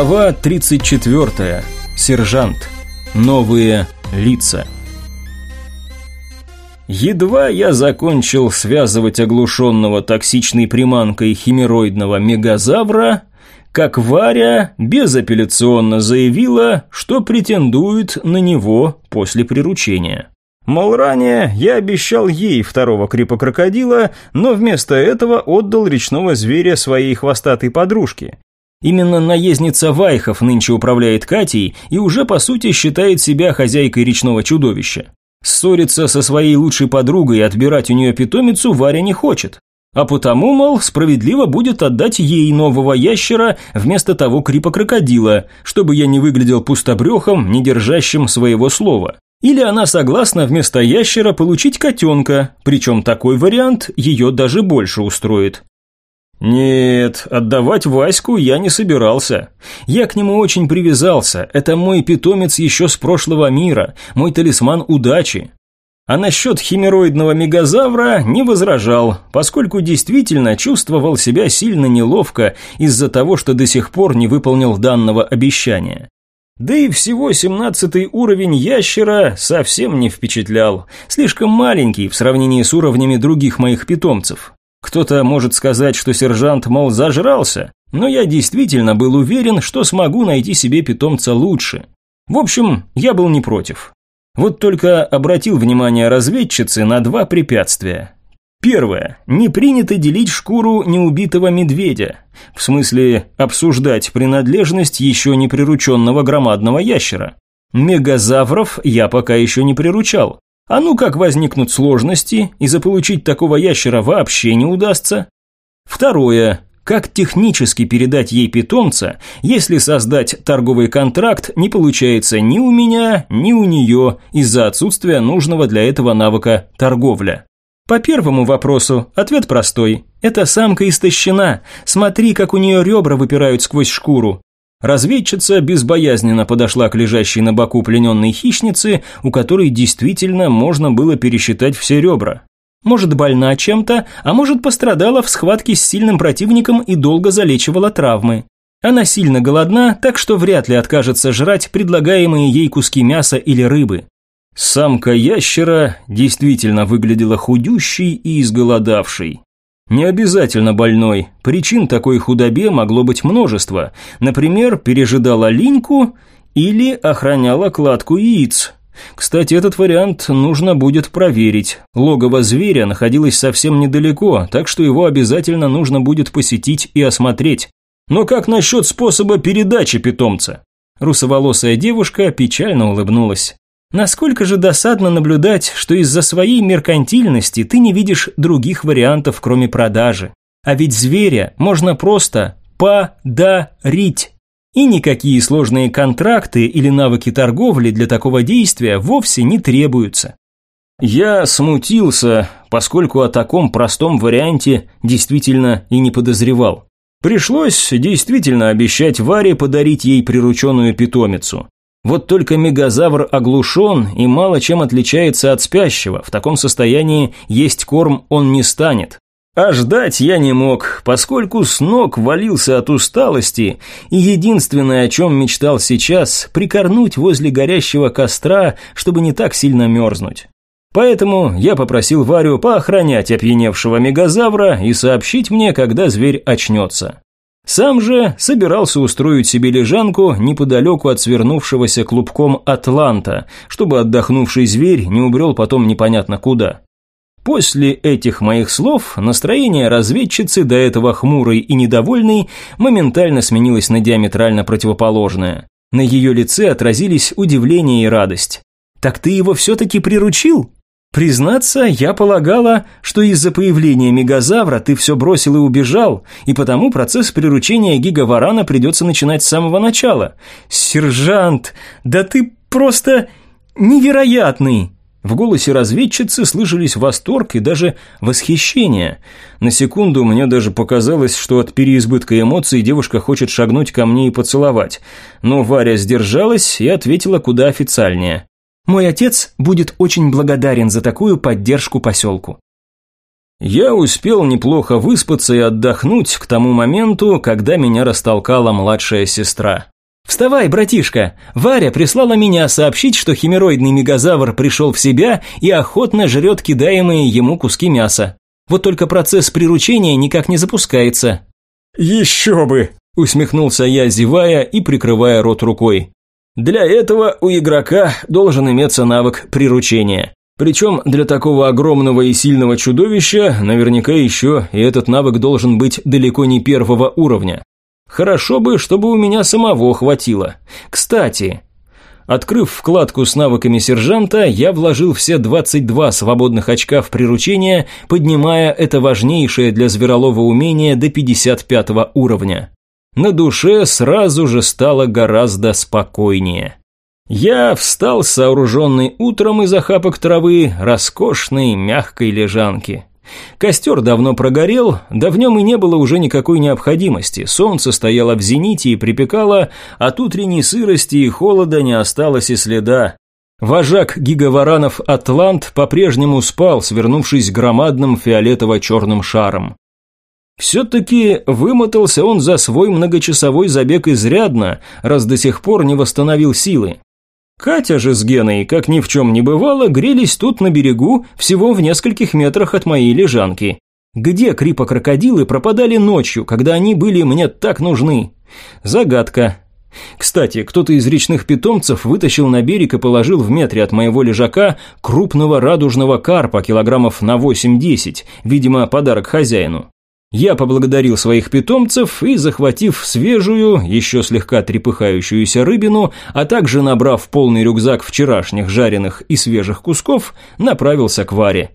Глава 34. Сержант. Новые лица. Едва я закончил связывать оглушенного токсичной приманкой химероидного мегазавра, как Варя безапелляционно заявила, что претендует на него после приручения. Мол, ранее я обещал ей второго крипа-крокодила, но вместо этого отдал речного зверя своей хвостатой подружке. Именно наездница Вайхов нынче управляет Катей и уже по сути считает себя хозяйкой речного чудовища. Ссориться со своей лучшей подругой и отбирать у нее питомицу Варя не хочет. А потому, мол, справедливо будет отдать ей нового ящера вместо того крипа-крокодила, чтобы я не выглядел пустобрехом, не держащим своего слова. Или она согласна вместо ящера получить котенка, причем такой вариант ее даже больше устроит. Нет, отдавать Ваську я не собирался. Я к нему очень привязался. Это мой питомец еще с прошлого мира, мой талисман удачи. А насчет химероидного мегазавра не возражал, поскольку действительно чувствовал себя сильно неловко из-за того, что до сих пор не выполнил данного обещания. Да и всего семнадцатый уровень ящера совсем не впечатлял, слишком маленький в сравнении с уровнями других моих питомцев. Кто-то может сказать, что сержант, мол, зажрался, но я действительно был уверен, что смогу найти себе питомца лучше. В общем, я был не против. Вот только обратил внимание разведчицы на два препятствия. Первое. Не принято делить шкуру неубитого медведя. В смысле, обсуждать принадлежность еще не прирученного громадного ящера. Мегазавров я пока еще не приручал. А ну как возникнут сложности, и заполучить такого ящера вообще не удастся. Второе. Как технически передать ей питомца, если создать торговый контракт не получается ни у меня, ни у нее из-за отсутствия нужного для этого навыка торговля? По первому вопросу ответ простой. Эта самка истощена. Смотри, как у нее ребра выпирают сквозь шкуру. Разведчица безбоязненно подошла к лежащей на боку плененной хищнице, у которой действительно можно было пересчитать все ребра. Может, больна чем-то, а может, пострадала в схватке с сильным противником и долго залечивала травмы. Она сильно голодна, так что вряд ли откажется жрать предлагаемые ей куски мяса или рыбы. Самка ящера действительно выглядела худющей и изголодавшей. Не обязательно больной. Причин такой худобе могло быть множество. Например, пережидала линьку или охраняла кладку яиц. Кстати, этот вариант нужно будет проверить. Логово зверя находилось совсем недалеко, так что его обязательно нужно будет посетить и осмотреть. Но как насчет способа передачи питомца? Русоволосая девушка печально улыбнулась. Насколько же досадно наблюдать, что из-за своей меркантильности ты не видишь других вариантов, кроме продажи. А ведь зверя можно просто подарить. И никакие сложные контракты или навыки торговли для такого действия вовсе не требуются. Я смутился, поскольку о таком простом варианте действительно и не подозревал. Пришлось действительно обещать Варе подарить ей прирученную питомицу. Вот только мегазавр оглушен и мало чем отличается от спящего, в таком состоянии есть корм он не станет. А ждать я не мог, поскольку с ног валился от усталости, и единственное, о чем мечтал сейчас, прикорнуть возле горящего костра, чтобы не так сильно мерзнуть. Поэтому я попросил Варю поохранять опьяневшего мегазавра и сообщить мне, когда зверь очнется. Сам же собирался устроить себе лежанку неподалеку от свернувшегося клубком Атланта, чтобы отдохнувший зверь не убрел потом непонятно куда. После этих моих слов настроение разведчицы, до этого хмурой и недовольной, моментально сменилось на диаметрально противоположное. На ее лице отразились удивление и радость. «Так ты его все-таки приручил?» Признаться, я полагала, что из-за появления мегазавра ты все бросил и убежал, и потому процесс приручения гигаварана придется начинать с самого начала. Сержант, да ты просто невероятный!» В голосе разведчицы слышались восторг и даже восхищение. На секунду мне даже показалось, что от переизбытка эмоций девушка хочет шагнуть ко мне и поцеловать. Но Варя сдержалась и ответила куда официальнее. Мой отец будет очень благодарен за такую поддержку поселку. Я успел неплохо выспаться и отдохнуть к тому моменту, когда меня растолкала младшая сестра. «Вставай, братишка! Варя прислала меня сообщить, что химероидный мегазавр пришел в себя и охотно жрет кидаемые ему куски мяса. Вот только процесс приручения никак не запускается». «Еще бы!» – усмехнулся я, зевая и прикрывая рот рукой. «Для этого у игрока должен иметься навык приручения. Причем для такого огромного и сильного чудовища наверняка еще и этот навык должен быть далеко не первого уровня. Хорошо бы, чтобы у меня самого хватило. Кстати, открыв вкладку с навыками сержанта, я вложил все 22 свободных очка в приручение, поднимая это важнейшее для зверолова умение до 55 уровня. На душе сразу же стало гораздо спокойнее. Я встал сооруженный утром из охапок травы, роскошной, мягкой лежанки. Костер давно прогорел, да в нем и не было уже никакой необходимости. Солнце стояло в зените и припекало, от утренней сырости и холода не осталось и следа. Вожак гигаваранов Атлант по-прежнему спал, свернувшись громадным фиолетово-черным шаром. Все-таки вымотался он за свой многочасовой забег изрядно, раз до сих пор не восстановил силы. Катя же с Геной, как ни в чем не бывало, грелись тут на берегу, всего в нескольких метрах от моей лежанки. Где крипа-крокодилы пропадали ночью, когда они были мне так нужны? Загадка. Кстати, кто-то из речных питомцев вытащил на берег и положил в метре от моего лежака крупного радужного карпа килограммов на 8-10, видимо, подарок хозяину. Я поблагодарил своих питомцев и, захватив свежую, еще слегка трепыхающуюся рыбину, а также набрав полный рюкзак вчерашних жареных и свежих кусков, направился к Варе.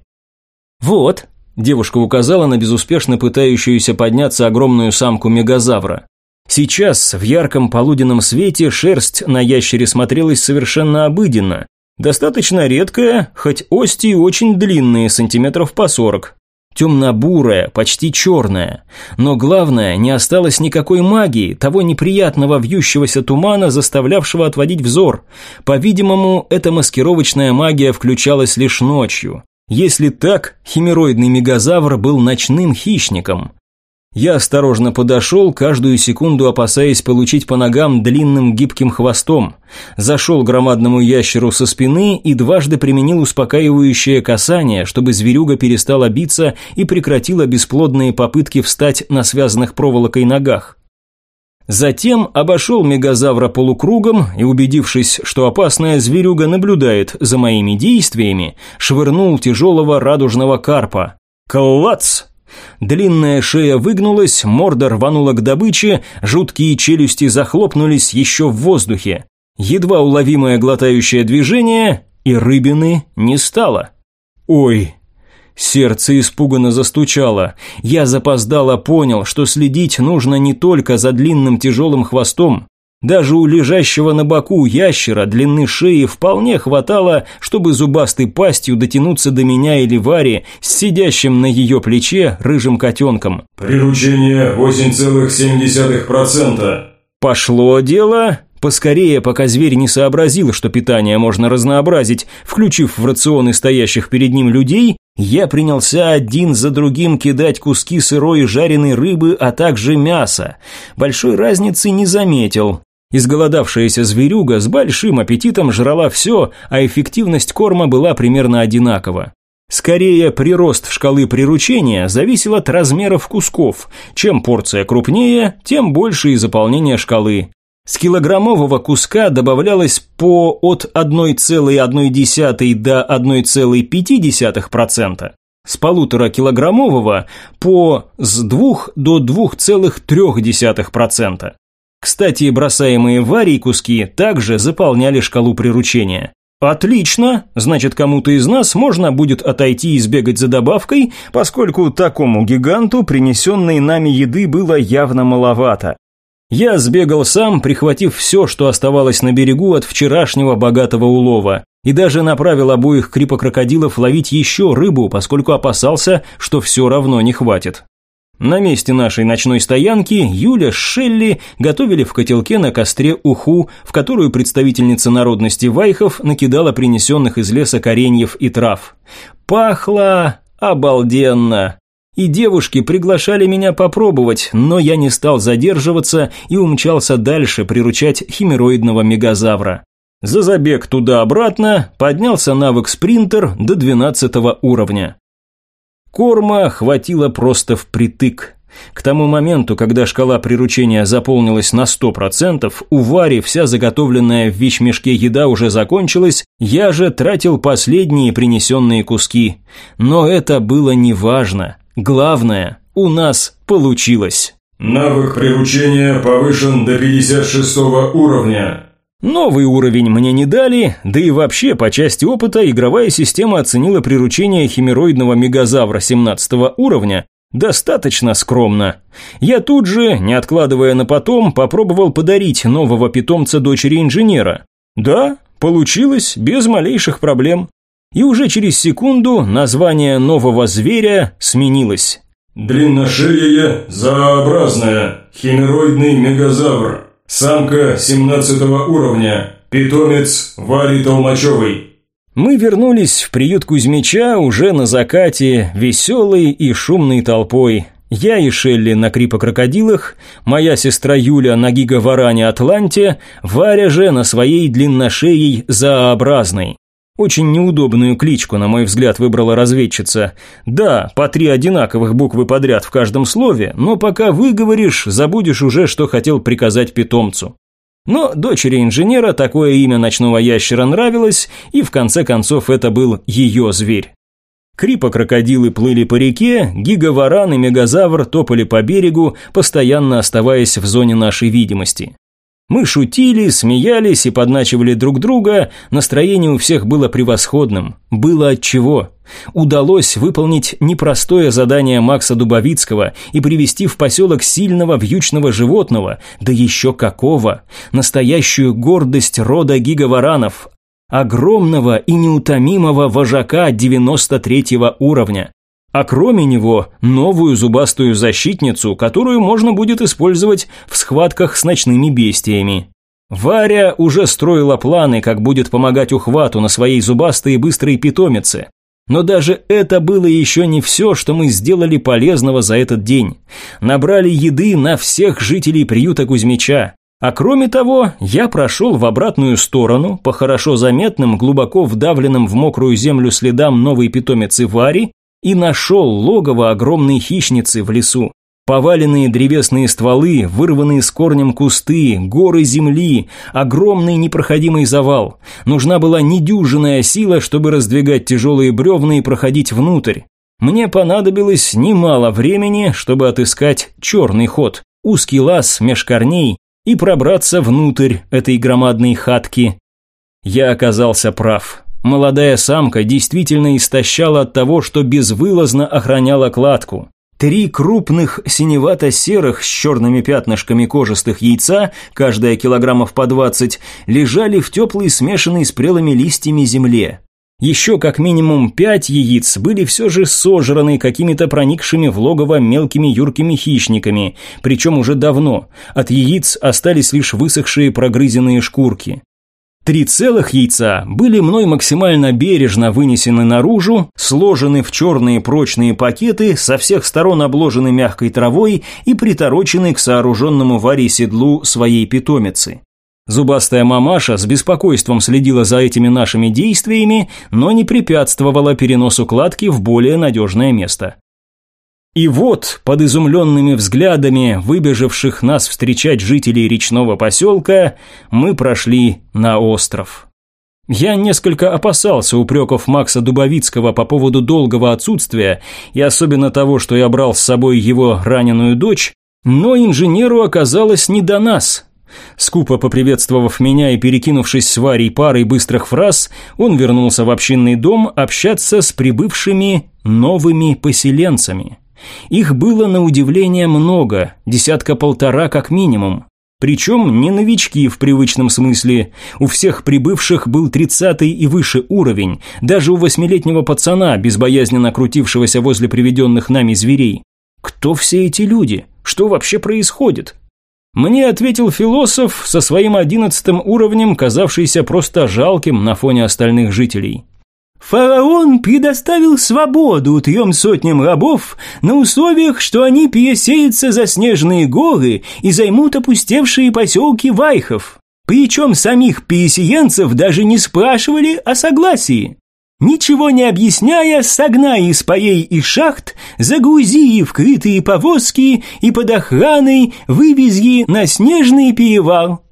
«Вот», – девушка указала на безуспешно пытающуюся подняться огромную самку мегазавра. Сейчас, в ярком полуденном свете, шерсть на ящере смотрелась совершенно обыденно. Достаточно редкая, хоть ости очень длинные, сантиметров по сорок, темно-бурая, почти черная. Но главное, не осталось никакой магии, того неприятного вьющегося тумана, заставлявшего отводить взор. По-видимому, эта маскировочная магия включалась лишь ночью. Если так, химероидный мегазавр был ночным хищником. Я осторожно подошел, каждую секунду опасаясь получить по ногам длинным гибким хвостом. Зашел громадному ящеру со спины и дважды применил успокаивающее касание, чтобы зверюга перестала биться и прекратила бесплодные попытки встать на связанных проволокой ногах. Затем обошел мегазавра полукругом и, убедившись, что опасная зверюга наблюдает за моими действиями, швырнул тяжелого радужного карпа. Клац! Длинная шея выгнулась, морда рванула к добыче, жуткие челюсти захлопнулись еще в воздухе. Едва уловимое глотающее движение, и рыбины не стало. «Ой!» Сердце испуганно застучало. Я запоздало понял, что следить нужно не только за длинным тяжелым хвостом, даже у лежащего на боку ящера длины шеи вполне хватало, чтобы зубастой пастью дотянуться до меня или Вари с сидящим на ее плече рыжим котенком. «Приручение 8,7%. Пошло дело. Поскорее, пока зверь не сообразил, что питание можно разнообразить, включив в рационы стоящих перед ним людей, я принялся один за другим кидать куски сырой и жареной рыбы, а также мяса. Большой разницы не заметил. Изголодавшаяся зверюга с большим аппетитом жрала все, а эффективность корма была примерно одинакова. Скорее, прирост шкалы приручения зависел от размеров кусков. Чем порция крупнее, тем больше и заполнение шкалы. С килограммового куска добавлялось по от 1,1 до 1,5%, с полутора килограммового по с 2 до 2,3%. Кстати, бросаемые варей куски также заполняли шкалу приручения. Отлично, значит кому-то из нас можно будет отойти и сбегать за добавкой, поскольку такому гиганту принесенной нами еды было явно маловато. Я сбегал сам, прихватив все, что оставалось на берегу от вчерашнего богатого улова, и даже направил обоих крипокрокодилов ловить еще рыбу, поскольку опасался, что все равно не хватит. На месте нашей ночной стоянки Юля с Шелли готовили в котелке на костре уху, в которую представительница народности вайхов накидала принесенных из леса кореньев и трав. Пахло Обалденно! И девушки приглашали меня попробовать, но я не стал задерживаться и умчался дальше приручать химероидного мегазавра. За забег туда-обратно поднялся навык спринтер до 12 уровня. Корма хватило просто впритык. К тому моменту, когда шкала приручения заполнилась на 100%, у Вари вся заготовленная в вещмешке еда уже закончилась, я же тратил последние принесенные куски. Но это было неважно. Главное, у нас получилось. Навык приручения повышен до 56 уровня. Новый уровень мне не дали, да и вообще по части опыта игровая система оценила приручение химероидного мегазавра 17 уровня достаточно скромно. Я тут же, не откладывая на потом, попробовал подарить нового питомца дочери инженера. Да, получилось без малейших проблем и уже через секунду название нового зверя сменилось. Длинношея зоообразная, химероидный мегазавр, самка 17 уровня, питомец Варий Толмачевый. Мы вернулись в приют Кузьмича уже на закате, веселой и шумной толпой. Я и Шелли на крипокрокодилах, моя сестра Юля на гигаваране Атланте, Варя же на своей длинношеей зоообразной. Очень неудобную кличку, на мой взгляд, выбрала разведчица. Да, по три одинаковых буквы подряд в каждом слове, но пока выговоришь, забудешь уже, что хотел приказать питомцу. Но дочери инженера такое имя ночного ящера нравилось, и в конце концов это был ее зверь. Крипа-крокодилы плыли по реке, гигаваран и мегазавр топали по берегу, постоянно оставаясь в зоне нашей видимости. Мы шутили, смеялись и подначивали друг друга, настроение у всех было превосходным. Было от чего. Удалось выполнить непростое задание Макса Дубовицкого и привести в поселок сильного вьючного животного, да еще какого, настоящую гордость рода гигаваранов, огромного и неутомимого вожака 93 уровня а кроме него новую зубастую защитницу, которую можно будет использовать в схватках с ночными бестиями. Варя уже строила планы, как будет помогать ухвату на своей зубастой и быстрой питомице. Но даже это было еще не все, что мы сделали полезного за этот день. Набрали еды на всех жителей приюта Кузьмича. А кроме того, я прошел в обратную сторону, по хорошо заметным, глубоко вдавленным в мокрую землю следам новой питомицы Вари, и нашел логово огромной хищницы в лесу. Поваленные древесные стволы, вырванные с корнем кусты, горы земли, огромный непроходимый завал. Нужна была недюжинная сила, чтобы раздвигать тяжелые бревна и проходить внутрь. Мне понадобилось немало времени, чтобы отыскать черный ход, узкий лаз меж корней и пробраться внутрь этой громадной хатки. Я оказался прав. Молодая самка действительно истощала от того, что безвылазно охраняла кладку. Три крупных синевато-серых с черными пятнышками кожистых яйца, каждая килограммов по двадцать, лежали в теплой смешанной с прелыми листьями земле. Еще как минимум пять яиц были все же сожраны какими-то проникшими в логово мелкими юркими хищниками, причем уже давно. От яиц остались лишь высохшие прогрызенные шкурки. Три целых яйца были мной максимально бережно вынесены наружу, сложены в черные прочные пакеты, со всех сторон обложены мягкой травой и приторочены к сооруженному варе седлу своей питомицы. Зубастая мамаша с беспокойством следила за этими нашими действиями, но не препятствовала переносу кладки в более надежное место. И вот, под изумленными взглядами выбежавших нас встречать жителей речного поселка, мы прошли на остров. Я несколько опасался упреков Макса Дубовицкого по поводу долгого отсутствия и особенно того, что я брал с собой его раненую дочь, но инженеру оказалось не до нас. Скупо поприветствовав меня и перекинувшись с Варей парой быстрых фраз, он вернулся в общинный дом общаться с прибывшими новыми поселенцами. Их было на удивление много, десятка-полтора как минимум. Причем не новички в привычном смысле. У всех прибывших был тридцатый и выше уровень, даже у восьмилетнего пацана, безбоязненно крутившегося возле приведенных нами зверей. Кто все эти люди? Что вообще происходит? Мне ответил философ со своим одиннадцатым уровнем, казавшийся просто жалким на фоне остальных жителей. Фараон предоставил свободу трем сотням рабов на условиях, что они переселятся за снежные горы и займут опустевшие поселки Вайхов. Причем самих переселенцев даже не спрашивали о согласии. Ничего не объясняя, согнай из полей и шахт, загрузи в крытые повозки и под охраной вывези на снежный перевал.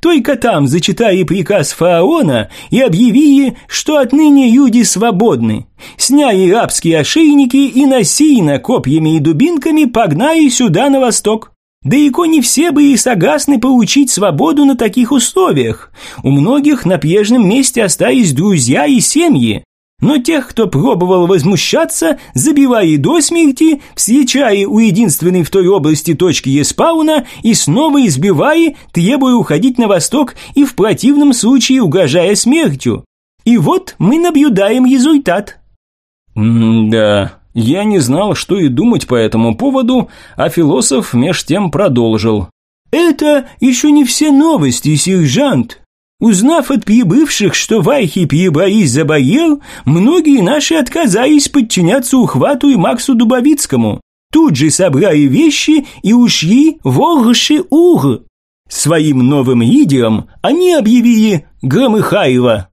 Только там зачитай приказ фараона и объяви, что отныне люди свободны. Сняй рабские ошейники и носи на копьями и дубинками погнай сюда на восток. Далеко не все бы и согласны получить свободу на таких условиях. У многих на прежнем месте остались друзья и семьи. Но тех, кто пробовал возмущаться, забивая до смерти, встречая у единственной в той области точки еспауна и снова избивая, требуя уходить на восток и в противном случае угрожая смертью. И вот мы наблюдаем результат. М-да, я не знал, что и думать по этому поводу, а философ меж тем продолжил. Это еще не все новости, сержант. Узнав от прибывших, что Вайхи Пьеборис заболел, многие наши отказались подчиняться ухвату и Максу Дубовицкому. Тут же собрали вещи и ушли в Орши-Ур. Своим новым лидером они объявили Громыхаева.